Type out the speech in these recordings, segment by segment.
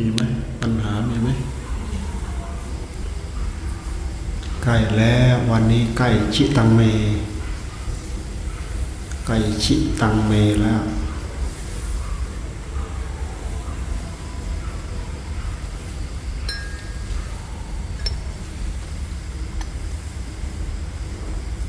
มีไหมปัญหามีไหมใกล้แล้ววันนี้ใกล้ชิตังเมใกล้ชิตังเมแล้ว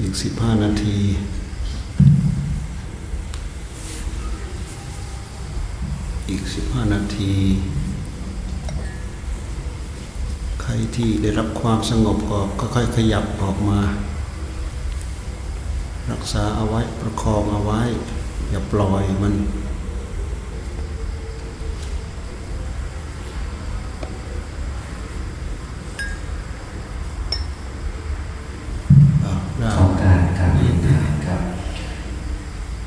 อีกสิบห้านาทีอีกสิบห้านาที ใครที่ได้รับความสงบก็ค่อยๆขยับออกมา รักษาเอาไว้ประคองเอาไว้ อย่าปล่อยมัน อ้าวได้ ของการการเรียนถามครับ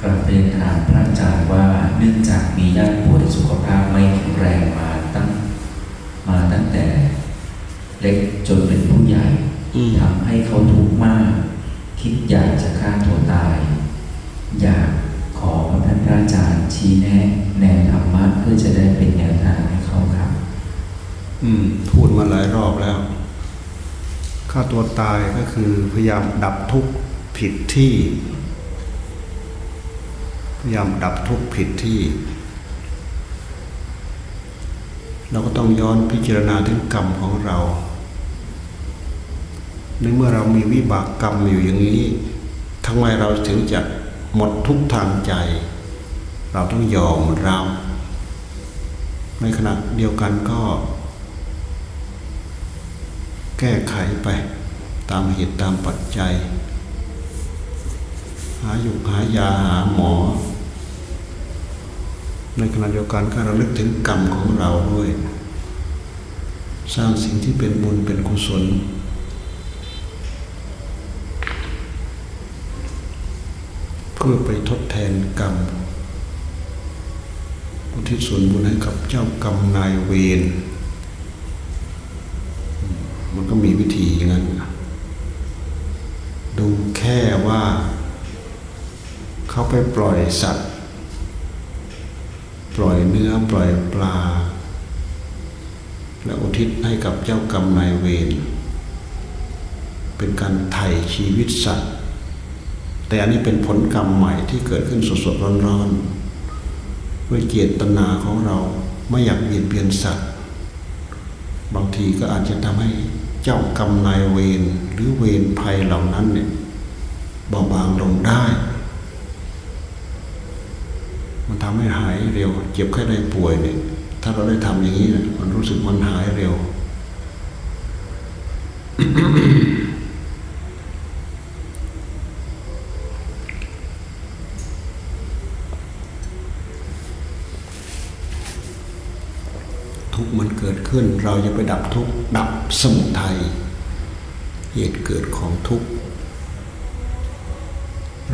กราบเรียนถามพระอาจารย์ว่าเนื่องจากมีญาติป่วยสุขภาพไม่แข็งแรงมาตั้งมาตั้งแต่เล็กจนเป็น ผู้ใหญ่อืมทำให้เขาทุกข์มาก คิดอยากจะฆ่าตัวตาย อยากขอพระท่านพระอาจารย์ชี้แนะแนวธรรมะเพื่อจะได้เป็นแนวทางให้เขาครับ อืม พูดมาหลายรอบแล้วฆ่าตัวตายก็คือพยายามดับทุกข์ผิดที่ พยายามดับทุกข์ผิดที่ เราก็ต้องย้อนพิจารณาถึงกรรมของเรา ในเมื่อเรามีวิบากกรรมอยู่อย่างนี้ทำไมเราถึงจะหมดทุกทางใจ เราต้องยอมเรับในขณะเดียวกันก็ แก้ไขไป ตามเหตุตามปัจจัย หาอยู่หายาหาหมอ ในขณะเดียวกันก็ระลึกถึงกรรมของเราด้วย สร้างสิ่งที่เป็นบุญเป็นกุศล เพื่อไปทดแทนกรรมอุทิศส่วนบุญให้กับเจ้ากรรมนายเวรมันก็มีวิธีอย่างนั้นดูแค่ว่าเขาไปปล่อยสัตว์ ปล่อยเนื้อปล่อยปลา และอุทิศให้กับเจ้ากรรมนายเวรเป็นการไถ่ชีวิตสัตว์ แต่อันนี้เป็นผลกรรมใหม่ที่เกิดขึ้นสดๆร้อนๆด้วยเจตนาของเราไม่อยากเบียดเบียนสัตว์ บางทีก็อาจจะทำให้เจ้ากรรมนายเวรหรือเวรภัยเหล่านั้นเนี่ยเบาบางลงได้ มันทำให้หายเร็ว เจ็บแค่ได้ป่วยเนี่ยถ้าเราได้ทำอย่างนี้นะมันรู้สึกมันหายเร็ว ทุกข์มันเกิดขึ้น เราจะไปดับทุกข์ดับสมุทัยเหตุเกิดของทุกข์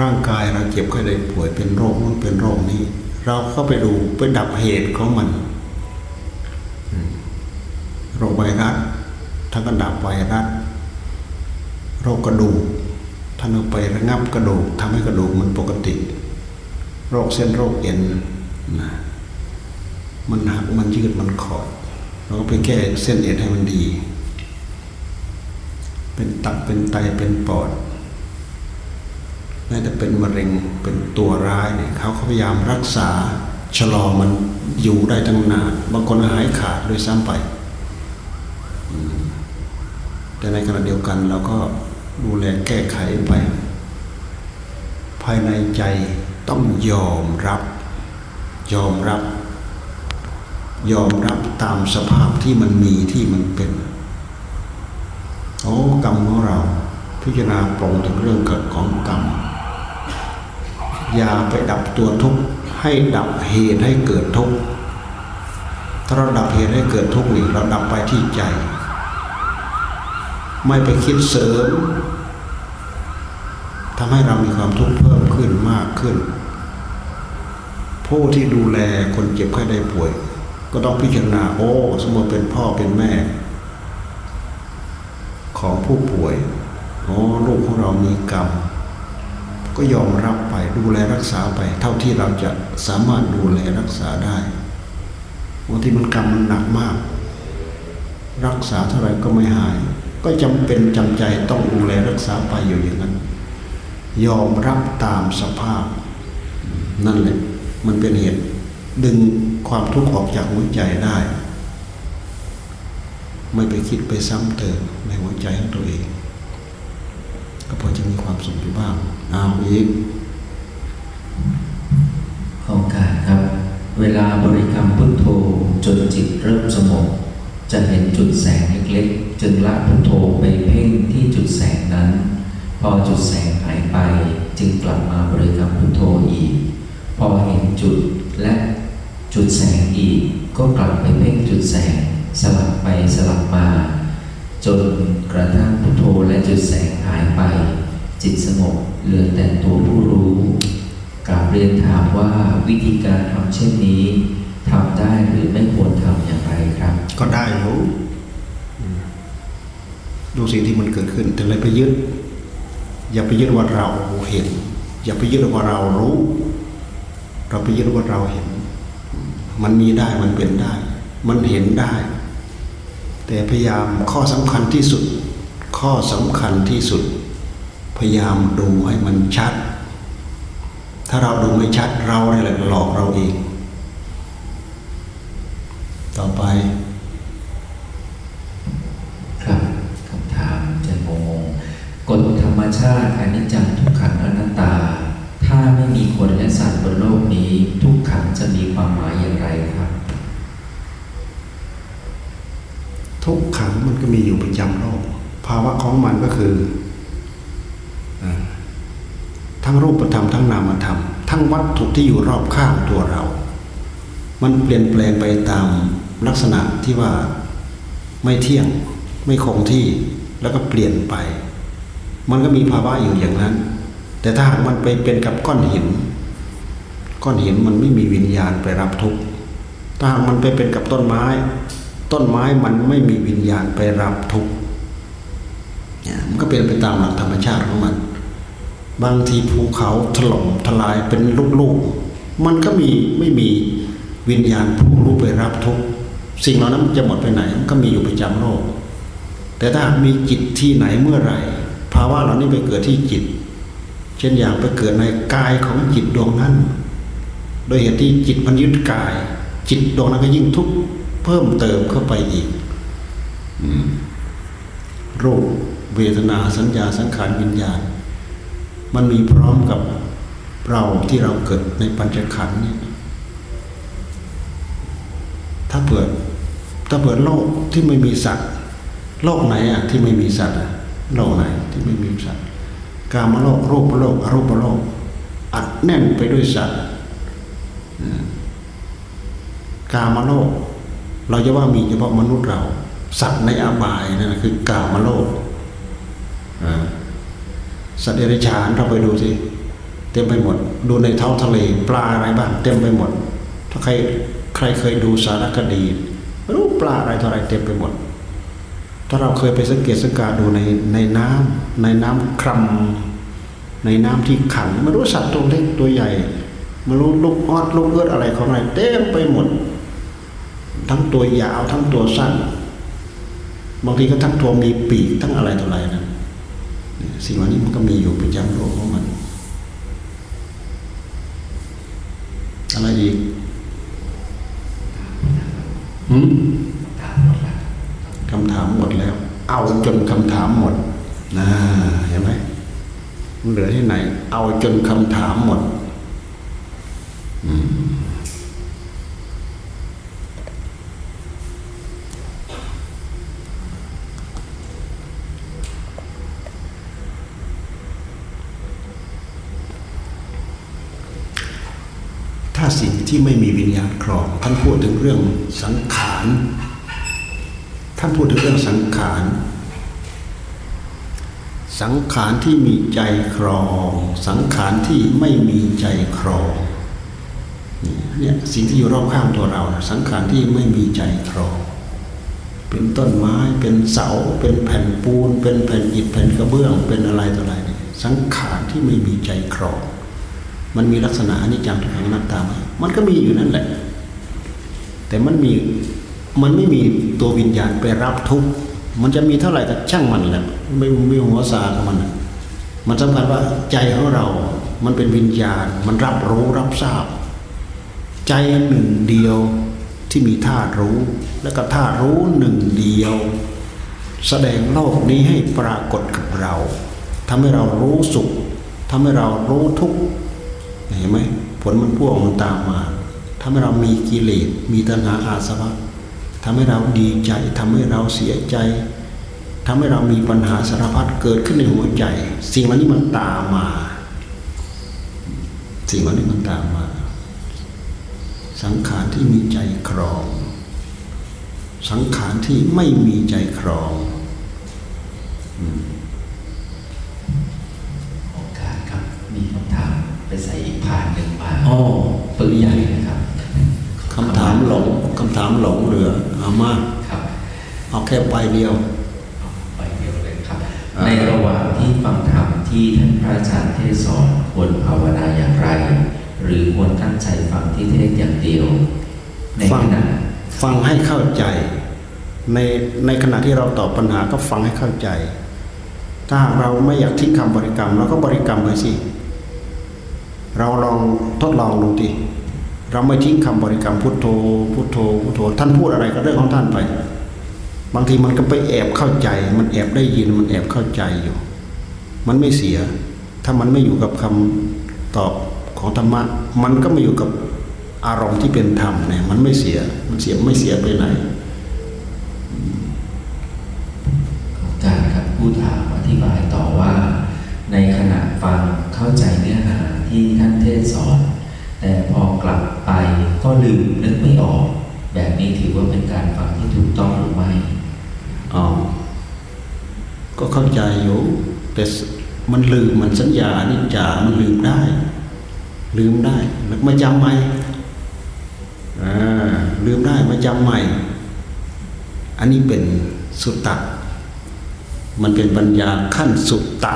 ร่างกายเราเจ็บไข้ได้ป่วยเป็นโรคนู้นเป็นโรคนี้ เราเข้าไปดูไปดับเหตุของมันโรคไวรัสถ้านก็ดับไวรัสโรคกระดูกถ้าเราไประงับกระดูกทำให้กระดูกมันปกติ โรคเส้นโรคเอ็นนะ มันหักมันยืดมันขอดเราก็ไปแก้เส้นเอ็นให้มันดี เป็นตับเป็นไตเป็นปอดแม้แต่เป็นมะเร็งเป็นตัวร้ายเนี่ยเขาพยายามรักษาชะลอมันอยู่ได้ตั้งนานบางคนหายขาดโดวยซ้ำไป แต่ในขณะเดียวกันเราก็ดูแลแก้ไขไป ภายในใจต้องยอมรับ ยอมรับ ยอมรับตามสภาพที่มันมีที่มันเป็นโอ้กรรมของเราพิจารณาปรงถึงเรื่องเกิดของกรรมอย่าไปดับตัวทุกข์ให้ดับเหตุให้เกิดทุกข์ถ้าเราดับเหตุให้เกิดทุกข์นี่เราดับไปที่ใจ ไม่ไปคิดเสริมทำให้เรามีความทุกข์เพิ่มขึ้นมากขึ้น ผู้ที่ดูแลคนเจ็บไข้ได้ป่วย ก็ต้องพิจารณาโอ้สมมติเป็นพ่อเป็นแม่ ของผู้ป่วยโอ้ลูกของเรามีกรรม ก็ยอมรับไปดูแลรักษาไป เท่าที่เราจะสามารถดูแลรักษาได้บางทีมันกรรมมันหนักมาก รักษาเท่าไหร่ก็ไม่หาย ก็จำเป็นจำใจต้องดูแลรักษาไปอยู่อย่างนั้น ยอมรับตามสภาพ นั่นแหละ มันเป็นเหตุ ดึงความทุกข์ออกจากหัวใจได้ ไม่ไปคิดไปซ้ำเติมในหัวใจของตัวเองก็พอจะมีความสุขอยู่บ้างเอาอีกขอกาสครับ เวลาบริกรรมพุทโธจนจิตเริ่มสงบจะเห็นจุดแสงเล็กๆจึงละพุทโธไปเพ่งที่จุดแสงนั้น พอจุดแสงหายไป จึงกลับมาบริกรรมพุทโธอีก พอเห็นจุดและ จุดแสงอีก ก็กลับไปเพ่งจุดแสง สลับไปสลับมา จนกระทั่งพุทโธและจุดแสงหายไป จิตสงบเหลือแต่ตัวผู้รู้กราบเรียนถามว่าวิธีการทำเช่นนี้ทำได้หรือไม่ควรทำอย่างไรครับ ก็ได้อยู่อืมดูสิ่งที่มันเกิดขึ้นแต่เลยไปยึด อย่าไปยึดว่าเราเห็น อย่าไปยึดว่าเรารู้ เราไปยึดว่าเราเห็น มันมีได้มันเป็นได้ มันเห็นได้ แต่พยายามข้อสำคัญที่สุด ข้อสำคัญที่สุด พยายามดูให้มันชัด ถ้าเราดูไม่ชัดเราเนี่ยแหละหลอกเราเอง ต่อไปครับคำถามจะงงกฎธรรมชาติอนิจจังทุกขังอนัตตา ถ้าไม่มีคนและสัตว์บนโลกนี้ ทุกขังจะมีความหมายอย่างไรครับ ทุกขัง มีอยู่ประจำโลก ภาวะของมันก็คือ ทั้งรูปธรรมทั้งนามธรรม ทั้งวัตถุที่อยู่รอบข้างตัวเรา มันเปลี่ยนแปลงไปตามลักษณะที่ว่าไม่เที่ยงไม่คงที่แล้วก็เปลี่ยนไป มันก็มีภาวะอยู่อย่างนั้น แต่ถ้าหากมันไปเป็นกับก้อนหิน ก้อนหินมันไม่มีวิญญาณไปรับทุกข์ถ้าหากมันไปเป็นกับต้นไม้ ต้นไม้มันไม่มีวิญญาณไปรับทุกข์เนี่ยมันก็เป็นไปตามหลักธรรมชาติของมัน บางทีภูเขาถล่มทลายเป็นลูกๆ มันก็มีไม่มีวิญญาณผู้รู้ไปรับทุกข์สิ่งเหล่านั้นมันจะหมดไปไหนมันก็มีอยู่ประจำโลก แต่ถ้ามีจิตที่ไหนเมื่อไหร่ภาวะเหล่านี้ไปเกิดที่จิต เช่นอย่างไปเกิดในกายของจิตดวงนั้น โดยเหตุที่จิตมันยึดกาย จิตดวงนั้นก็ยิ่งทุกข์ เพิ่มเติมเข้าไปอีกรูปเวทนาสัญญาสังขารวิญญาณ มันมีพร้อมกับเราที่เราเกิดในปัญจขันธ์เนี่ยถ้าเปิดถ้าเปิดโลกที่ไม่มีสัตว์โลกไหนอะที่ไม่มีสัตว์อะโลกไหนที่ไม่มีสัตว์กามโลกรูปโลกอรูปโลกอัดแน่นไปด้วยสัตว์กามโลก เราจะว่ามีเฉพาะมนุษย์เรา สัตว์ในอบายนั่นคือกามโลกสัตว์เดรัจฉานเราไปดูสิเต็มไปหมด ดูในท้องทะเลปลาอะไรบ้างเต็มไปหมด ถ้าใครใครเคยดูสารคดีไม่รู้ปลาอะไรเท่าไรเต็มไปหมด ถ้าเราเคยไปสังเกตสังกาดูในในน้ำในน้ำครำในน้ำที่ขังไม่รู้สัตว์ตัวเล็กตัวใหญ่ไม่รู้ลูกออดลูกเอื้ออะไรของอะไรเต็มไปหมด ทั้งตัวยาวทั้งตัวสั้น บางทีก็ทั้งตัวมีปีกทั้งอะไรต่ออะไรนะสิ่งเหล่านี้มันก็มีอยู่ประจำโลกของมัน อะไรอีกหืมคำถามหมดแล้ว เอาจนคำถามหมดนะเห็นไหมมันเหลือที่ไหน เอาจนคำถามหมด อืมาสิ่งที่ไม่มีวิญญาณครองท่านพูดถึงเรื่องสังขารท่านพูดถึงเรื่องสังขารสังขารที่มีใจครอง สังขารที่ไม่มีใจครองเนี่ยสิ่งที่อยู่รอบข้างตัวเราสังขารที่ไม่มีใจครอง เป็นต้นไม้เป็นเสา เป็นแผ่นปูน เป็นแผ่นอิฐแผ่นกระเบื้องเป็นอะไรต่ออะไรเนี่ยสังขารที่ไม่มีใจครอง มันมีลักษณะอนิจจังทุกขังอนัตตาไหมมันก็มีอยู่นั่นแหละ แต่มันมีมันไม่มีตัววิญญาณไปรับทุกข์มันจะมีเท่าไหร่ก็ช่างมันแหละไม่ม่หัวซากับมันมันสำคัญว่าใจของเรา มันเป็นวิญญาณ มันรับรู้รับทราบ ใจหนึ่งเดียวที่มีธาตุรู้ แล้วก็ธาตุรู้หนึ่งเดียว แสดงโลกนี้ให้ปรากฏกับเราทำให้เรารู้สุขทำให้เรารู้ทุกข์ เห็นไหมผลมันพ่วงมันตามมาทำให้เรามีกิเลสมีตัณหาอาสวะทำให้เราดีใจทำให้เราเสียใจทำให้เรามีปัญหาสารพัดเกิดขึ้นในหัวใจ สิ่งเหล่านี้มันตามมา สิ่งเหล่านี้มันตามมา สังขารที่มีใจครอง สังขารที่ไม่มีใจครอง ผ่านหนึ่งมาอ๋อปึกใหญ่นะครับคำถามหลงคำถามหลงเหลือเอามาครับเอาแค่ใบเดียวใบเดียวเลยครับ ในระหว่างที่ฟังธรรมที่ท่านพระอาจารย์เทศสอนควรภาวนาอย่างไร หรือควรตั้งใจฟังที่เทศอย่างเดียวในขณะฟังให้เข้าใจ ในในขณะที่เราตอบปัญหาก็ฟังให้เข้าใจ ถ้าเราไม่อยากทิ้งคำบริกรรมเราก็บริกรรมไปสิ เราลองทดลองดูดิเราไม่ทิ้งคำบริกรรมพุทโธพุทโธพุทโธ ท่านพูดอะไรก็เรื่องของท่านไป บางทีมันก็ไปแอบเข้าใจ มันแอบได้ยินมันแอบเข้าใจอยู่ มันไม่เสีย ถ้ามันไม่อยู่กับคำตอบของธรรมะ มันก็ไม่อยู่กับอารมณ์ที่เป็นธรรมเนี่ยมันไม่เสียมันเสียไม่เสียไปไหนอาจารย์ครับผู้ถามอธิบายต่อว่า ในขณะฟังเข้าใจเนื้อหา ที่ท่านเทศสอน แต่พอกลับไปก็ลืมนึกไม่ออก แบบนี้ถือว่าเป็นการฟังที่ถูกต้องหรือไม่อ๋อก็เข้าใจอยู่แต่มันลืมมันสัญญานิจามันลืมได้ ลืมได้แล้วมาจำใหม่อ่าลืมได้มาจำใหม่ อันนี้เป็นสุตตะมันเป็นปัญญาขั้นสุตตะ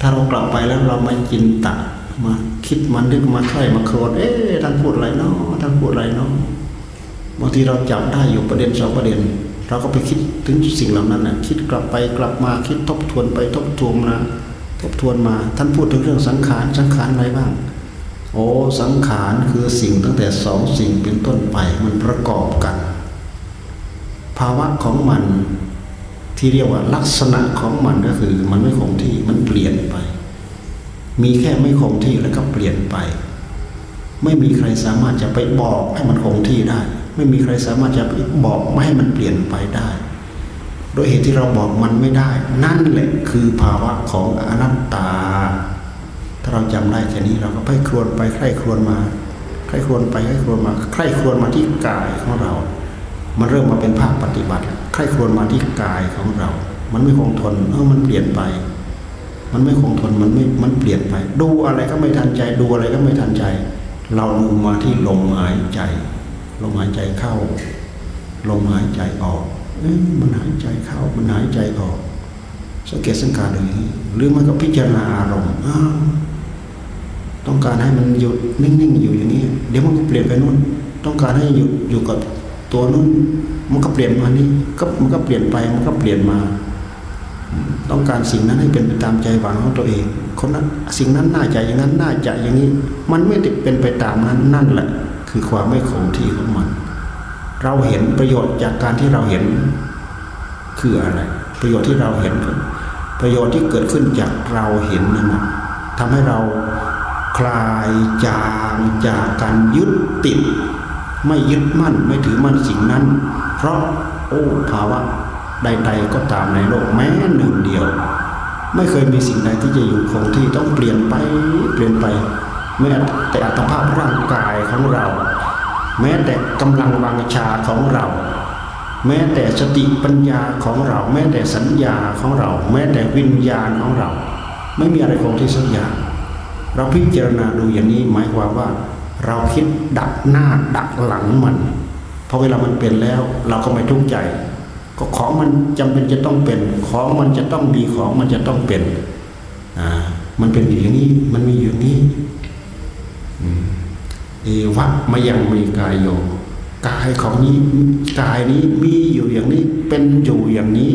ถ้าเรากลับไปแล้วเราไม่จินตะมาคิดมันนึกมาใคร่มาโครนเอ๊ะท่านพูดอะไรเนาะท่านพูดอะไรเนาะบางทีเราจับได้อยู่ประเด็นสองประเด็น เราก็ไปคิดถึงสิ่งเหล่านั้นนะคิดกลับไปกลับมาคิดทบทวนไปทบทวนมาทบทวนมา ท่านพูดถึงเรื่องสังขารสังขารอะไรบ้าง โอ้สังขารคือสิ่งตั้งแต่สองสิ่งเป็นต้นไปมันประกอบกัน ภาวะของมัน ที่เรียกว่าลักษณะของมันก็คือ มันไม่คงที่มันเปลี่ยนไป มีแค่ไม่คงที่แล้วก็เปลี่ยนไป ไม่มีใครสามารถจะไปบอกให้มันคงที่ได้ ไม่มีใครสามารถจะไปบอกไม่ให้มันเปลี่ยนไปได้ โดยเหตุที่เราบอกมันไม่ได้ นั่นแหละคือภาวะของอนัตตา ถ้าเราจำได้แค่นี้เราก็ไปครวนไปใคร่ครวนมาใคร่ครวนไปใคร่ครวนมาใคร่ครวนมาที่กายของเรา มันเริ่มมาเป็นภาคปฏิบัติใคร่ ครวนมาที่กายของเรา มันไม่คงทนเออมันเปลี่ยนไป มันไม่คงทนมันไม่มันเปลี่ยนไป ดูอะไรก็ไม่ทันใจ ดูอะไรก็ไม่ทันใจ เราดูมาที่ลมหายใจลมหายใจเข้า ลมหายใจออกเอ๊ะมันหายใจเข้า มันหายใจออกสังเกตสังการดูนี้หรือมันก็พิจารณาอารมณ์อ้าต้องการให้มันหยุดนิ่งๆอยู่อย่างนี้ เดี๋ยวมันก็เปลี่ยนไปนู่น ต้องการให้หยุดอยู่กับตัวนู้น มันก็เปลี่ยนมานี่ก็มันก็เปลี่ยนไปมันก็เปลี่ยนมา ต้องการสิ่งนั้นให้เป็นไปตามใจหวังของตัวเอง คนนั้นสิ่งนั้นน่าจะอย่างนั้นน่าจะอย่างนี้ มันไม่ติดเป็นไปตามนั้นนั่นแหละ คือความไม่คงที่ของมัน เราเห็นประโยชน์จากการที่เราเห็น คืออะไร ประโยชน์ที่เราเห็นประโยชน์ที่เกิดขึ้นจากเราเห็นนั่นนะทำให้เราคลายจางจากการยึดติด ไม่ยึดมั่นไม่ถือมั่นสิ่งนั้น เพราะโอ้ภาวะใด ๆ ก็ตามในโลกแม้หนึ่งเดียว ไม่เคยมีสิ่งใดที่จะอยู่คงที่ต้องเปลี่ยนไปเปลี่ยนไป แม้แต่อัตภาพร่างกายของเรา แม้แต่กำลังวังชาของเรา แม้แต่สติปัญญาของเรา แม้แต่สัญญาของเรา แม้แต่วิญญาณของเรา ไม่มีอะไรคงที่สักอย่างเราพิจารณาดูอย่างนี้หมายความว่า เราคิดดักหน้าดักหลังมัน พอเวลามันเป็นแล้ว เราก็ไม่ทุกข์ใจ ก็ของมันจำเป็นจะต้องเป็น ของมันจะต้องดีของมันจะต้องเป็นอ่ามันเป็นอย่างนี้ มันมีอยู่นี้เอวะมายังมีกายโยกายของนี้กายนี้มีอยู่อย่างนี้ เป็นอยู่อย่างนี้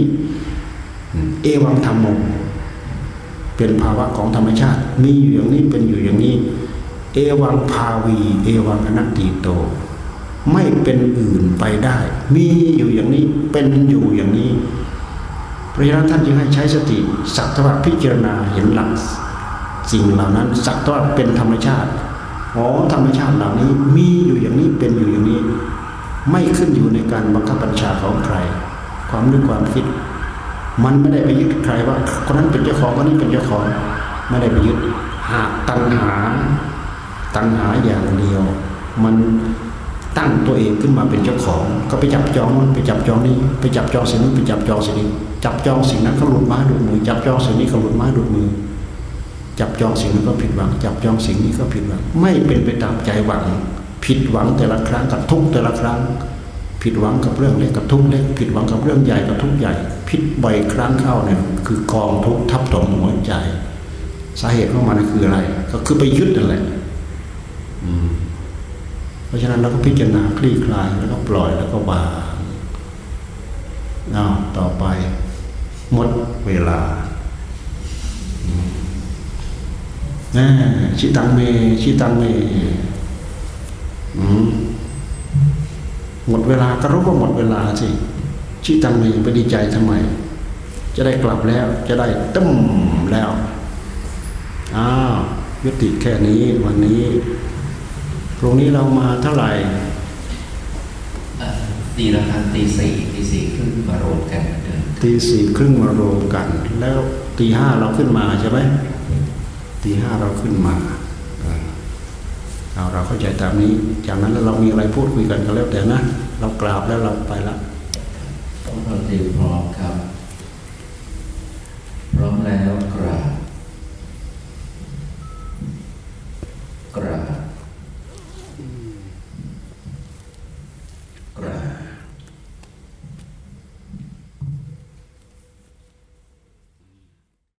เอวังธรรมโมเป็นภาวะของธรรมชาติ มีอยู่อย่างนี้เป็นอยู่อย่างนี้ เอวังภาวี เอวังอนัตติโต ไม่เป็นอื่นไปได้ มีอยู่อย่างนี้เป็นอยู่อย่างนี้พระฉะนั้นท่านจึงให้ใช้สติสักทวพิจารณาเห็นหลักสิ่งเหล่านั้นสักทวเป็นธรรมชาติอ๋อธรรมชาติเหล่านี้มีอยู่อย่างนี้เป็นอยู่อย่างนี้ ไม่ขึ้นอยู่ในการบังคับบัญชาของใคร ความนึกความคิด มันไม่ได้ไปยึดใครว่าคนนั้นเป็นเจ้าของคนนี้เป็นเจ้าของไม่ได้ไปยึดหากตัณหา ตัณหาอย่างเดียว มัน ตัวเองขึ้นมาเป็นเจ้าของ ก็ไปจับจองมันไปจับจองนี้ไปจับจองสิ่งนี้ไปจับจองสิ่งนี้ จับจองสิ่งนั้นก็หลุดมาดูดมือ จับจองสิ่งนี้ก็หลุดมาดูดมือ จับจองสิ่งนั้นก็ผิดหวัง จับจองสิ่งนี้ก็ผิดหวัง ไม่เป็นไปตามใจหวัง ผิดหวังแต่ละครั้งกับทุกแต่ละครั้ง ผิดหวังกับเรื่องเล็กกับทุกเล็ก ผิดหวังกับเรื่องใหญ่กับทุกใหญ่ ผิดบ่อยครั้งเข้าเนี่ยคือกองทุกทับถมหัวใจ สาเหตุของมันคืออะไร ก็คือไปยึดนั่นแหละเพ ราะฉะนั้นเราก็พิจารณาคลี่คลายแล้วก็ปล่อยแล้วก็วางเอาต่อไป หมดเวลาแน่ชิตังเม ชิตังเมหมดเวลาก็รู้ว่าหมดเวลาสิชิตังเมไปดีใจทำไม จะได้กลับแล้ว จะได้ตึ้มแล้วอ้าวยุติแค่นี้วันนี้ พรุ่งนี้เรามาเท่าไหร่ตีละครั้ตีสี่ตีสี่ครึ่งมาโรมกันตีสี่ครึ่งมาโรมกัน แล้วตีห้าเราขึ้นมาใช่ไหมตีห้าเราขึ้นมาเอาเราเข้าใจตามนี้ จากนั้นแล้วเรามีอะไรพูดคุยกันก็แล้วแต่นะ เรากราบแล้วเราไปละเราเตรียมพร้อมครับ พร้อมแล้ว